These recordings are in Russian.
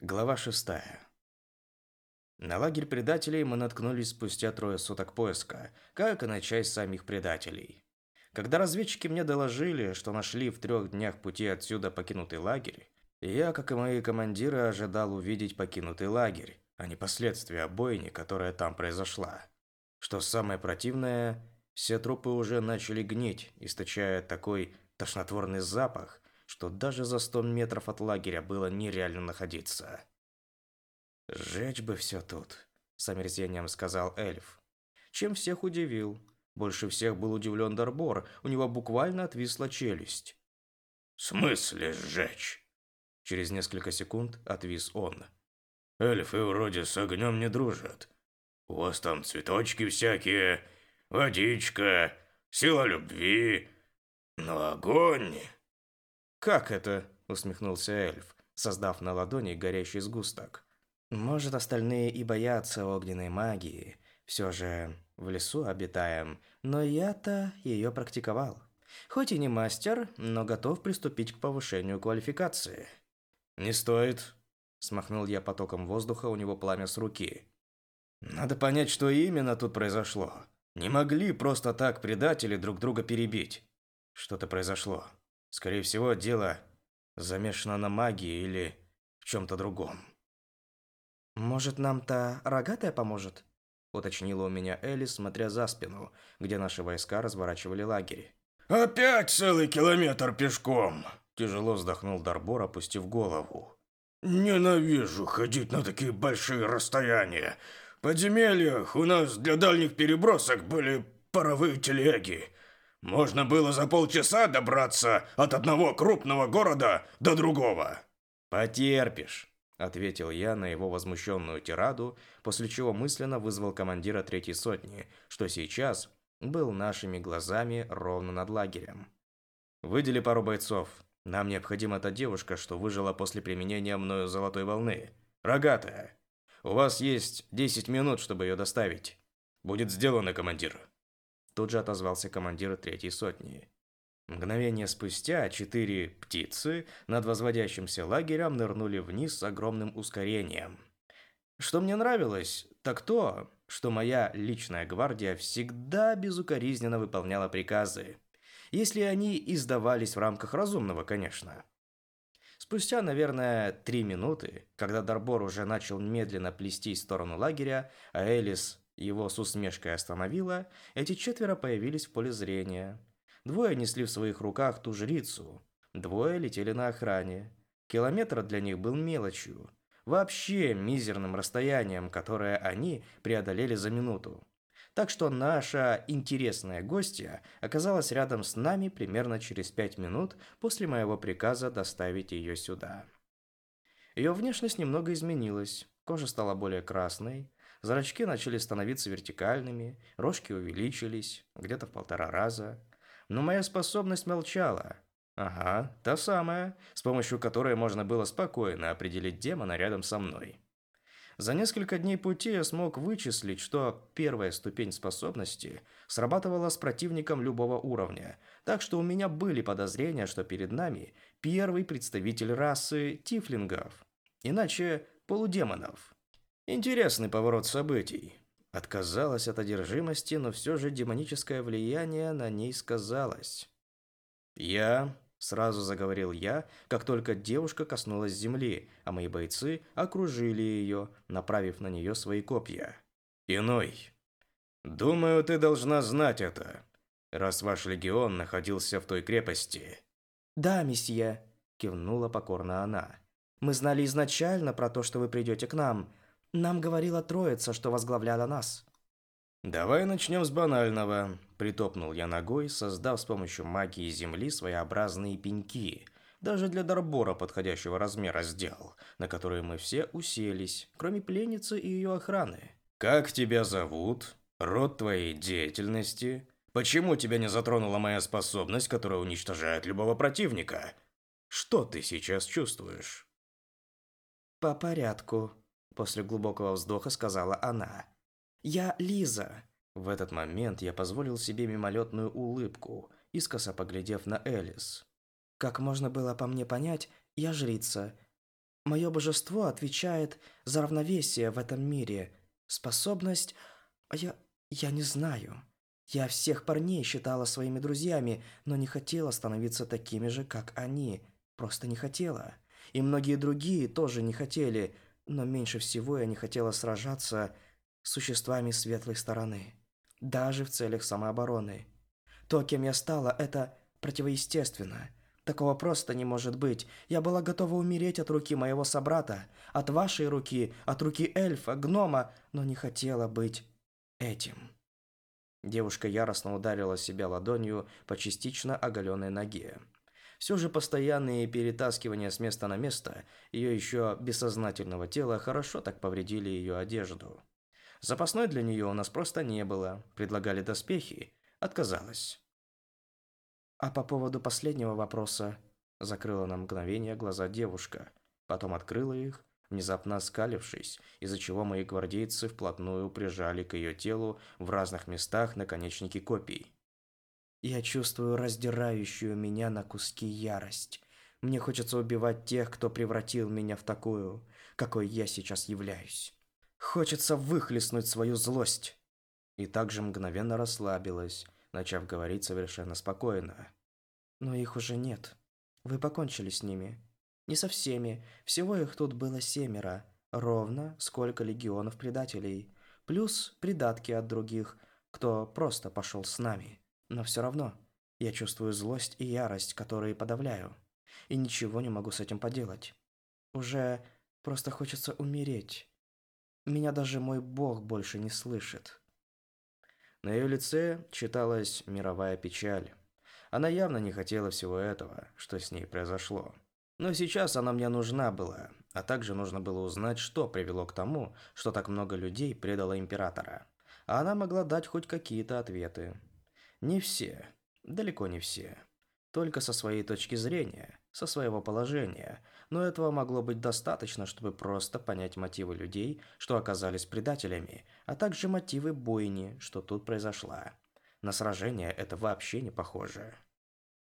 Глава шестая. На лагерь предателей мы наткнулись спустя трое суток поиска, как и на часть самих предателей. Когда разведчики мне доложили, что нашли в трех днях пути отсюда покинутый лагерь, я, как и мои командиры, ожидал увидеть покинутый лагерь, а не последствия бойни, которая там произошла. Что самое противное, все трупы уже начали гнить, источая такой тошнотворный запах, что даже за сто метров от лагеря было нереально находиться. «Сжечь бы все тут», – с омерзением сказал эльф. Чем всех удивил. Больше всех был удивлен Дарбор, у него буквально отвисла челюсть. «В смысле сжечь?» Через несколько секунд отвис он. «Эльфы вроде с огнем не дружат. У вас там цветочки всякие, водичка, сила любви, но огонь...» «Как это?» – усмехнулся эльф, создав на ладони горящий сгусток. «Может, остальные и боятся огненной магии. Все же в лесу обитаем, но я-то ее практиковал. Хоть и не мастер, но готов приступить к повышению квалификации». «Не стоит», – смахнул я потоком воздуха у него пламя с руки. «Надо понять, что именно тут произошло. Не могли просто так предатели друг друга перебить. Что-то произошло. Скорее всего, дело замешано на магии или в чем-то другом. «Может, нам-то рогатая поможет?» – уточнила у меня Элли, смотря за спину, где наши войска разворачивали лагерь. «Опять целый километр пешком!» – тяжело вздохнул Дарбор, опустив голову. «Ненавижу ходить на такие большие расстояния. В подземельях у нас для дальних перебросок были паровые телеги. Можно было за полчаса добраться от одного крупного города до другого. Потерпишь, ответил я на его возмущенную тираду, после чего мысленно вызвал командира третьей сотни, что сейчас был нашими глазами ровно над лагерем. Выдели пару бойцов. Нам необходима та девушка, что выжила после применения мною золотой волны. Рогатая. У вас есть 10 минут, чтобы ее доставить. Будет сделано, командир. Тут же отозвался командир третьей сотни. Мгновение спустя четыре птицы над возводящимся лагерем нырнули вниз с огромным ускорением. Что мне нравилось, так то, что моя личная гвардия всегда безукоризненно выполняла приказы. Если они издавались в рамках разумного, конечно. Спустя, наверное, три минуты, когда Дарбор уже начал медленно плести в сторону лагеря, а Элис его с усмешкой остановила, эти четверо появились в поле зрения. Двое несли в своих руках ту жрицу, двое летели на охране. Километр для них был мелочью, вообще мизерным расстоянием, которое они преодолели за минуту. Так что наша интересная гостья оказалась рядом с нами примерно через пять минут после моего приказа доставить ее сюда. Ее внешность немного изменилась, кожа стала более красной, Зрачки начали становиться вертикальными, рожки увеличились, где-то в полтора раза. Но моя способность молчала. Ага, та самая, с помощью которой можно было спокойно определить демона рядом со мной. За несколько дней пути я смог вычислить, что первая ступень способности срабатывала с противником любого уровня, так что у меня были подозрения, что перед нами первый представитель расы тифлингов, иначе полудемонов. Интересный поворот событий. Отказалась от одержимости, но все же демоническое влияние на ней сказалось. «Я...» – сразу заговорил я, как только девушка коснулась земли, а мои бойцы окружили ее, направив на нее свои копья. «Иной. Думаю, ты должна знать это, раз ваш легион находился в той крепости». «Да, месье», – кивнула покорно она. «Мы знали изначально про то, что вы придете к нам, нам говорила троица, что возглавляла нас. Давай начнем с банального. Притопнул я ногой, создав с помощью магии земли своеобразные пеньки. Даже для Дарбора подходящего размера сделал, на которые мы все уселись, кроме пленницы и ее охраны. Как тебя зовут? Род твоей деятельности? Почему тебя не затронула моя способность, которая уничтожает любого противника? Что ты сейчас чувствуешь? По порядку, После глубокого вздоха сказала она. «Я Лиза». В этот момент я позволил себе мимолетную улыбку, искоса поглядев на Элис. «Как можно было по мне понять, я жрица. Мое божество отвечает за равновесие в этом мире. Способность... А я... я не знаю. Я всех парней считала своими друзьями, но не хотела становиться такими же, как они. Просто не хотела. И многие другие тоже не хотели, но меньше всего я не хотела сражаться с существами светлой стороны. Даже в целях самообороны. То, кем я стала, это противоестественно. Такого просто не может быть. Я была готова умереть от руки моего собрата, от вашей руки, от руки эльфа, гнома, но не хотела быть этим. Девушка яростно ударила себя ладонью по частично оголенной ноге. Все же постоянные перетаскивания с места на место ее еще бессознательного тела хорошо так повредили ее одежду. Запасной для нее у нас просто не было. Предлагали доспехи. Отказалась. А по поводу последнего вопроса, закрыла на мгновение глаза девушка, потом открыла их, внезапно оскалившись, из-за чего мои гвардейцы вплотную прижали к ее телу в разных местах наконечники копий. Я чувствую раздирающую меня на куски ярость. Мне хочется убивать тех, кто превратил меня в такую, какой я сейчас являюсь. Хочется выхлестнуть свою злость. И также мгновенно расслабилась, начав говорить совершенно спокойно. Но их уже нет. Вы покончили с ними. Не со всеми. Всего их тут было семеро. Ровно сколько легионов предателей. Плюс придатки от других, кто просто пошел с нами. Но все равно, я чувствую злость и ярость, которые подавляю. И ничего не могу с этим поделать. Уже просто хочется умереть. Меня даже мой бог больше не слышит. На ее лице читалась мировая печаль. Она явно не хотела всего этого, что с ней произошло. Но сейчас она мне нужна была, а также нужно было узнать, что привело к тому, что так много людей предало императора. А она могла дать хоть какие-то ответы. Не все, далеко не все. Только со своей точки зрения, со своего положения. Но этого могло быть достаточно, чтобы просто понять мотивы людей, что оказались предателями, а также мотивы бойни, что тут произошла. На сражение это вообще не похоже.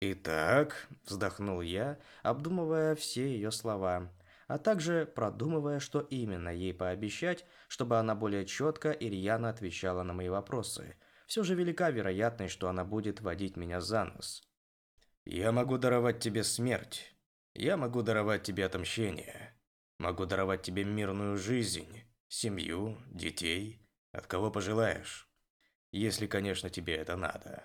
«Итак», – вздохнул я, обдумывая все ее слова, а также продумывая, что именно ей пообещать, чтобы она более четко и рьяно отвечала на мои вопросы. Все же велика вероятность, что она будет водить меня за нос. «Я могу даровать тебе смерть. Я могу даровать тебе отомщение. Могу даровать тебе мирную жизнь, семью, детей, от кого пожелаешь. Если, конечно, тебе это надо».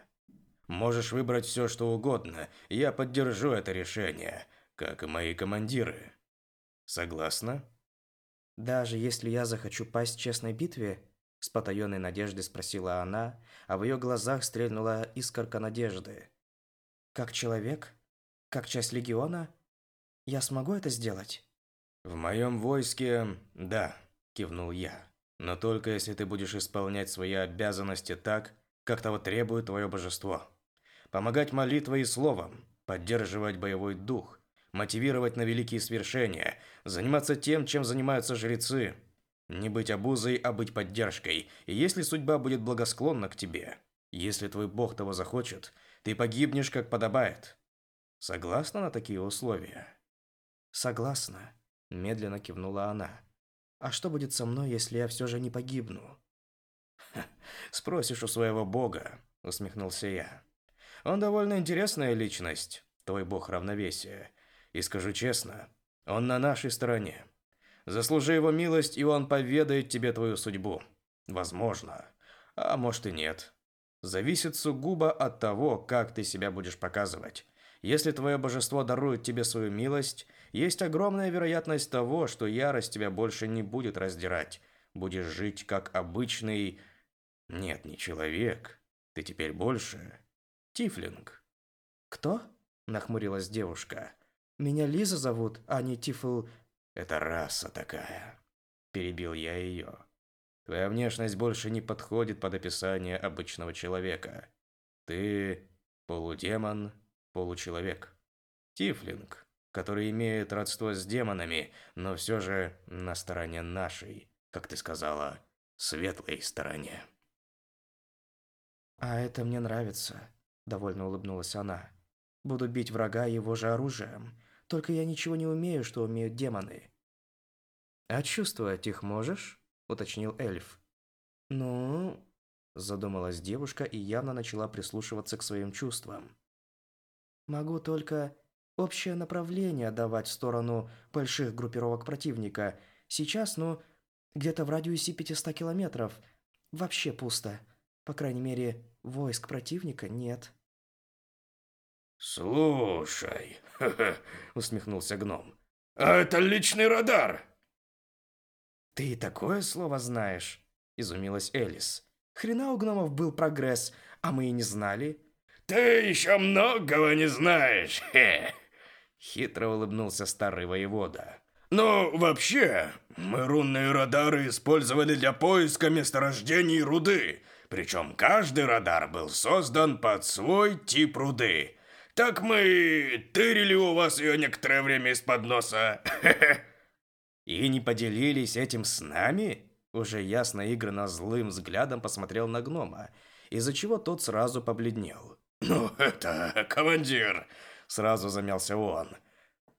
Можешь выбрать все, что угодно. Я поддержу это решение, как и мои командиры. Согласна? Даже если я захочу пасть в честной битве, с потаенной надеждой спросила она, а в ее глазах стрельнула искорка надежды. Как человек? Как часть легиона? Я смогу это сделать? В моем войске, да, кивнул я. Но только если ты будешь исполнять свои обязанности так, как того требует твое божество помогать молитвой и словом, поддерживать боевой дух, мотивировать на великие свершения, заниматься тем, чем занимаются жрецы. Не быть обузой, а быть поддержкой. И если судьба будет благосклонна к тебе, если твой бог того захочет, ты погибнешь, как подобает. Согласна на такие условия? Согласна, медленно кивнула она. А что будет со мной, если я все же не погибну? Спросишь у своего бога, усмехнулся я. Он довольно интересная личность, твой бог равновесия. И скажу честно, он на нашей стороне. Заслужи его милость, и он поведает тебе твою судьбу. Возможно. А может и нет. Зависит сугубо от того, как ты себя будешь показывать. Если твое божество дарует тебе свою милость, есть огромная вероятность того, что ярость тебя больше не будет раздирать. Будешь жить как обычный... Нет, не человек. Ты теперь больше Тифлинг. Кто? Нахмурилась девушка. Меня Лиза зовут, а не Тифл... Это раса такая. Перебил я ее. Твоя внешность больше не подходит под описание обычного человека. Ты полудемон, получеловек. Тифлинг, который имеет родство с демонами, но все же на стороне нашей, как ты сказала, светлой стороне. А это мне нравится довольно улыбнулась она. Буду бить врага его же оружием. Только я ничего не умею, что умеют демоны. «А чувствовать их можешь?» – уточнил эльф. «Ну...» – задумалась девушка и явно начала прислушиваться к своим чувствам. «Могу только общее направление давать в сторону больших группировок противника. Сейчас, ну, где-то в радиусе 500 километров. Вообще пусто. По крайней мере, войск противника нет». «Слушай», – усмехнулся гном. «А это личный радар!» «Ты такое слово знаешь?» – изумилась Элис. «Хрена у гномов был прогресс, а мы и не знали». «Ты еще многого не знаешь!» Хе. Хитро улыбнулся старый воевода. «Ну, вообще, мы рунные радары использовали для поиска месторождений руды. Причем каждый радар был создан под свой тип руды. Так мы тырили у вас ее некоторое время из-под носа. И не поделились этим с нами? Уже ясно Игорь злым взглядом посмотрел на гнома, из-за чего тот сразу побледнел. «Ну, это, командир!» Сразу замялся он.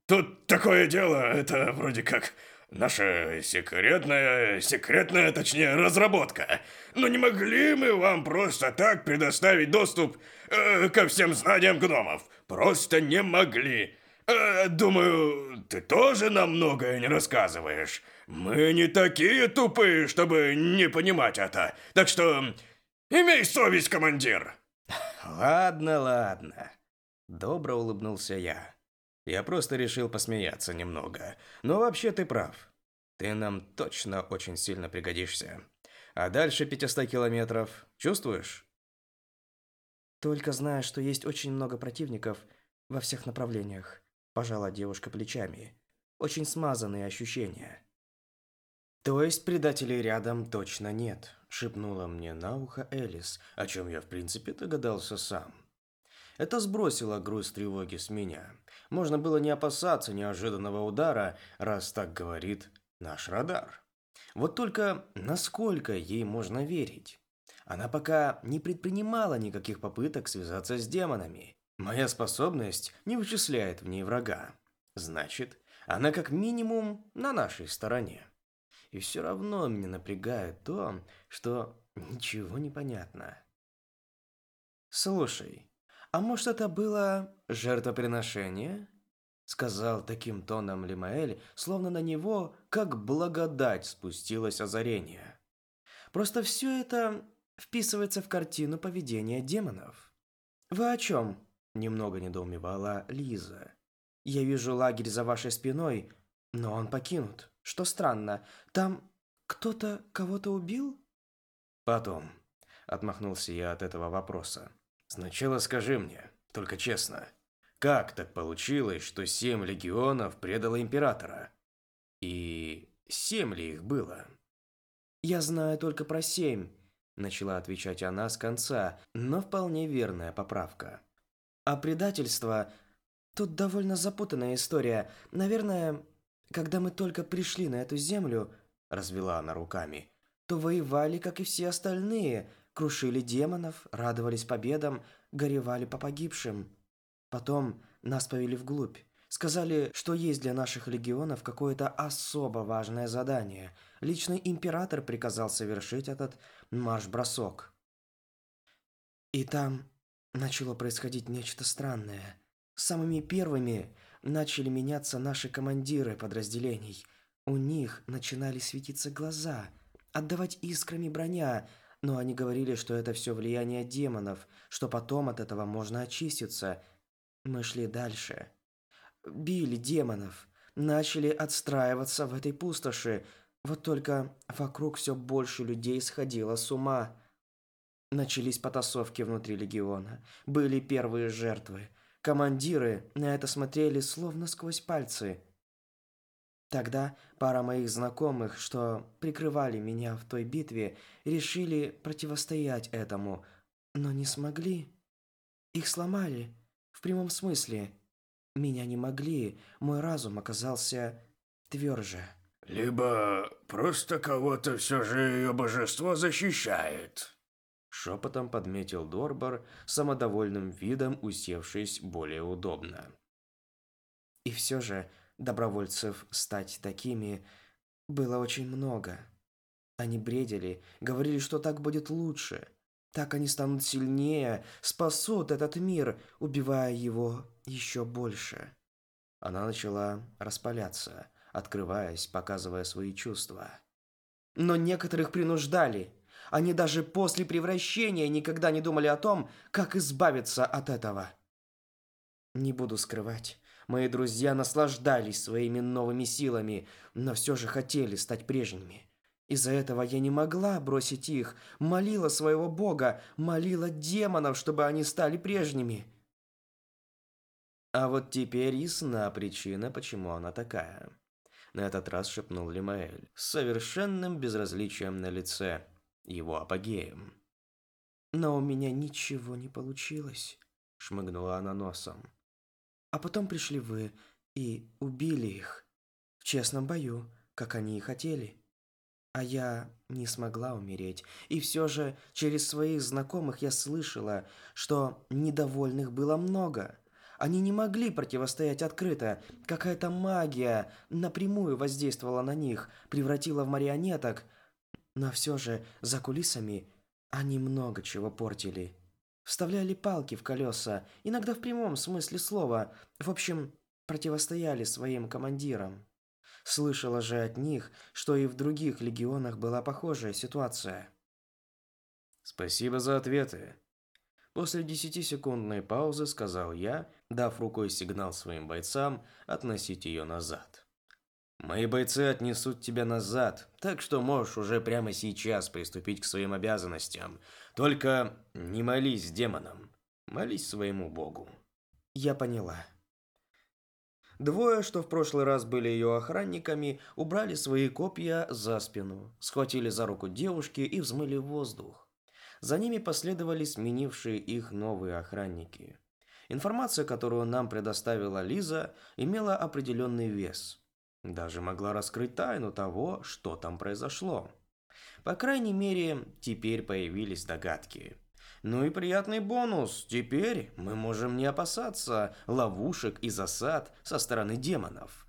«Тут такое дело, это вроде как Наша секретная, секретная, точнее, разработка. Но не могли мы вам просто так предоставить доступ э, ко всем знаниям гномов? Просто не могли. Э, думаю, ты тоже нам многое не рассказываешь. Мы не такие тупые, чтобы не понимать это. Так что имей совесть, командир. Ладно, ладно. Добро улыбнулся я. Я просто решил посмеяться немного. Но вообще ты прав. Ты нам точно очень сильно пригодишься. А дальше 500 километров. Чувствуешь? Только знаю, что есть очень много противников во всех направлениях. Пожала девушка плечами. Очень смазанные ощущения. То есть предателей рядом точно нет, шепнула мне на ухо Элис, о чем я в принципе догадался сам. Это сбросило груз тревоги с меня. Можно было не опасаться неожиданного удара, раз так говорит наш радар. Вот только насколько ей можно верить? Она пока не предпринимала никаких попыток связаться с демонами. Моя способность не вычисляет в ней врага. Значит, она как минимум на нашей стороне. И все равно меня напрягает то, что ничего не понятно. Слушай, «А может, это было жертвоприношение?» Сказал таким тоном Лимаэль, словно на него, как благодать, спустилось озарение. «Просто все это вписывается в картину поведения демонов». «Вы о чем?» – немного недоумевала Лиза. «Я вижу лагерь за вашей спиной, но он покинут. Что странно, там кто-то кого-то убил?» «Потом», – отмахнулся я от этого вопроса. Сначала скажи мне, только честно, как так получилось, что семь легионов предало императора? И семь ли их было? Я знаю только про семь, начала отвечать она с конца, но вполне верная поправка. А предательство тут довольно запутанная история. Наверное, когда мы только пришли на эту землю, развела она руками, то воевали, как и все остальные, крушили демонов, радовались победам, горевали по погибшим. Потом нас повели вглубь. Сказали, что есть для наших легионов какое-то особо важное задание. Личный император приказал совершить этот марш-бросок. И там начало происходить нечто странное. Самыми первыми начали меняться наши командиры подразделений. У них начинали светиться глаза, отдавать искрами броня, но они говорили, что это все влияние демонов, что потом от этого можно очиститься. Мы шли дальше. Били демонов, начали отстраиваться в этой пустоши. Вот только вокруг все больше людей сходило с ума. Начались потасовки внутри легиона. Были первые жертвы. Командиры на это смотрели словно сквозь пальцы. Тогда пара моих знакомых, что прикрывали меня в той битве, решили противостоять этому, но не смогли. Их сломали, в прямом смысле. Меня не могли, мой разум оказался тверже. «Либо просто кого-то все же ее божество защищает», Шепотом подметил Дорбар, самодовольным видом усевшись более удобно. И все же добровольцев стать такими было очень много. Они бредили, говорили, что так будет лучше. Так они станут сильнее, спасут этот мир, убивая его еще больше. Она начала распаляться, открываясь, показывая свои чувства. Но некоторых принуждали. Они даже после превращения никогда не думали о том, как избавиться от этого. Не буду скрывать, мои друзья наслаждались своими новыми силами, но все же хотели стать прежними. Из-за этого я не могла бросить их, молила своего бога, молила демонов, чтобы они стали прежними. А вот теперь ясна причина, почему она такая. На этот раз шепнул Лимаэль, с совершенным безразличием на лице, его апогеем. «Но у меня ничего не получилось», — шмыгнула она носом. А потом пришли вы и убили их. В честном бою, как они и хотели. А я не смогла умереть. И все же через своих знакомых я слышала, что недовольных было много. Они не могли противостоять открыто. Какая-то магия напрямую воздействовала на них, превратила в марионеток. Но все же за кулисами они много чего портили. Вставляли палки в колеса, иногда в прямом смысле слова. В общем, противостояли своим командирам. Слышала же от них, что и в других легионах была похожая ситуация. Спасибо за ответы. После десятисекундной паузы сказал я, дав рукой сигнал своим бойцам относить ее назад. Мои бойцы отнесут тебя назад, так что можешь уже прямо сейчас приступить к своим обязанностям. Только не молись демонам, молись своему богу. Я поняла. Двое, что в прошлый раз были ее охранниками, убрали свои копья за спину, схватили за руку девушки и взмыли в воздух. За ними последовали сменившие их новые охранники. Информация, которую нам предоставила Лиза, имела определенный вес – даже могла раскрыть тайну того, что там произошло. По крайней мере, теперь появились догадки. Ну и приятный бонус. Теперь мы можем не опасаться ловушек и засад со стороны демонов.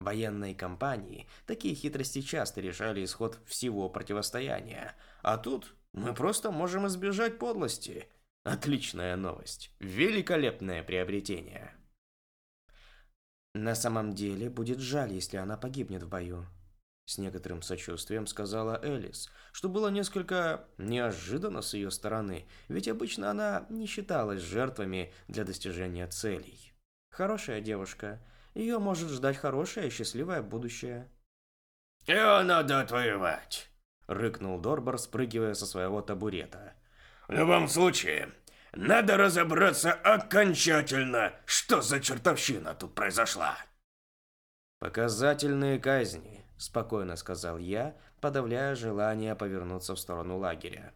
В военной кампании такие хитрости часто решали исход всего противостояния. А тут мы просто можем избежать подлости. Отличная новость. Великолепное приобретение. На самом деле, будет жаль, если она погибнет в бою. С некоторым сочувствием сказала Элис, что было несколько неожиданно с ее стороны, ведь обычно она не считалась жертвами для достижения целей. Хорошая девушка. Ее может ждать хорошее и счастливое будущее. «Ее надо отвоевать», — рыкнул Дорбар, спрыгивая со своего табурета. «В любом случае, надо разобраться окончательно, что за чертовщина тут произошла. Показательные казни, спокойно сказал я, подавляя желание повернуться в сторону лагеря.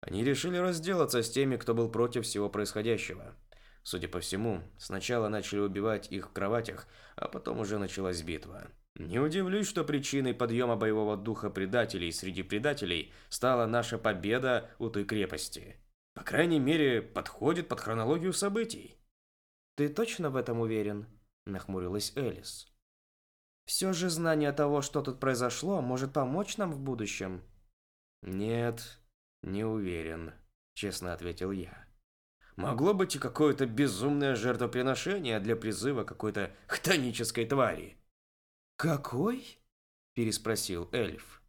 Они решили разделаться с теми, кто был против всего происходящего. Судя по всему, сначала начали убивать их в кроватях, а потом уже началась битва. Не удивлюсь, что причиной подъема боевого духа предателей среди предателей стала наша победа у той крепости. По крайней мере, подходит под хронологию событий. Ты точно в этом уверен? Нахмурилась Элис. Все же знание того, что тут произошло, может помочь нам в будущем. Нет, не уверен, честно ответил я. Могло быть и какое-то безумное жертвоприношение для призыва какой-то хтонической твари. Какой? переспросил эльф.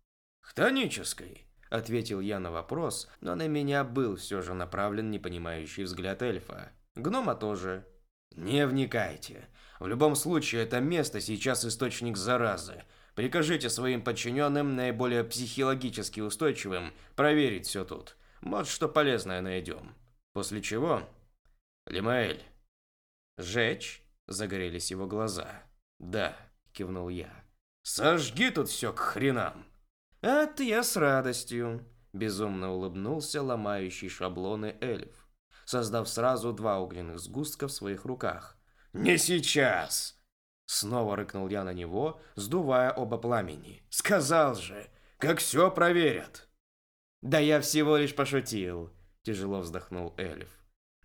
Хтонической ответил я на вопрос, но на меня был все же направлен непонимающий взгляд эльфа. Гнома тоже. Не вникайте. В любом случае, это место сейчас источник заразы. Прикажите своим подчиненным, наиболее психологически устойчивым, проверить все тут. Может, что полезное найдем. После чего... Лимаэль. Жечь? Загорелись его глаза. Да, кивнул я. Сожги тут все к хренам. «Это я с радостью», – безумно улыбнулся ломающий шаблоны эльф, создав сразу два огненных сгустка в своих руках. «Не сейчас!» Снова рыкнул я на него, сдувая оба пламени. «Сказал же, как все проверят!» «Да я всего лишь пошутил», – тяжело вздохнул эльф.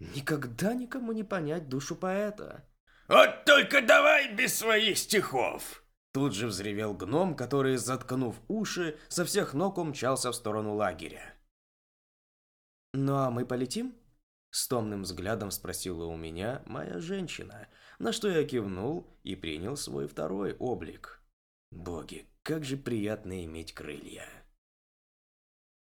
«Никогда никому не понять душу поэта». «Вот только давай без своих стихов!» Тут же взревел гном, который, заткнув уши, со всех ног умчался в сторону лагеря. «Ну а мы полетим?» С томным взглядом спросила у меня моя женщина, на что я кивнул и принял свой второй облик. Боги, как же приятно иметь крылья.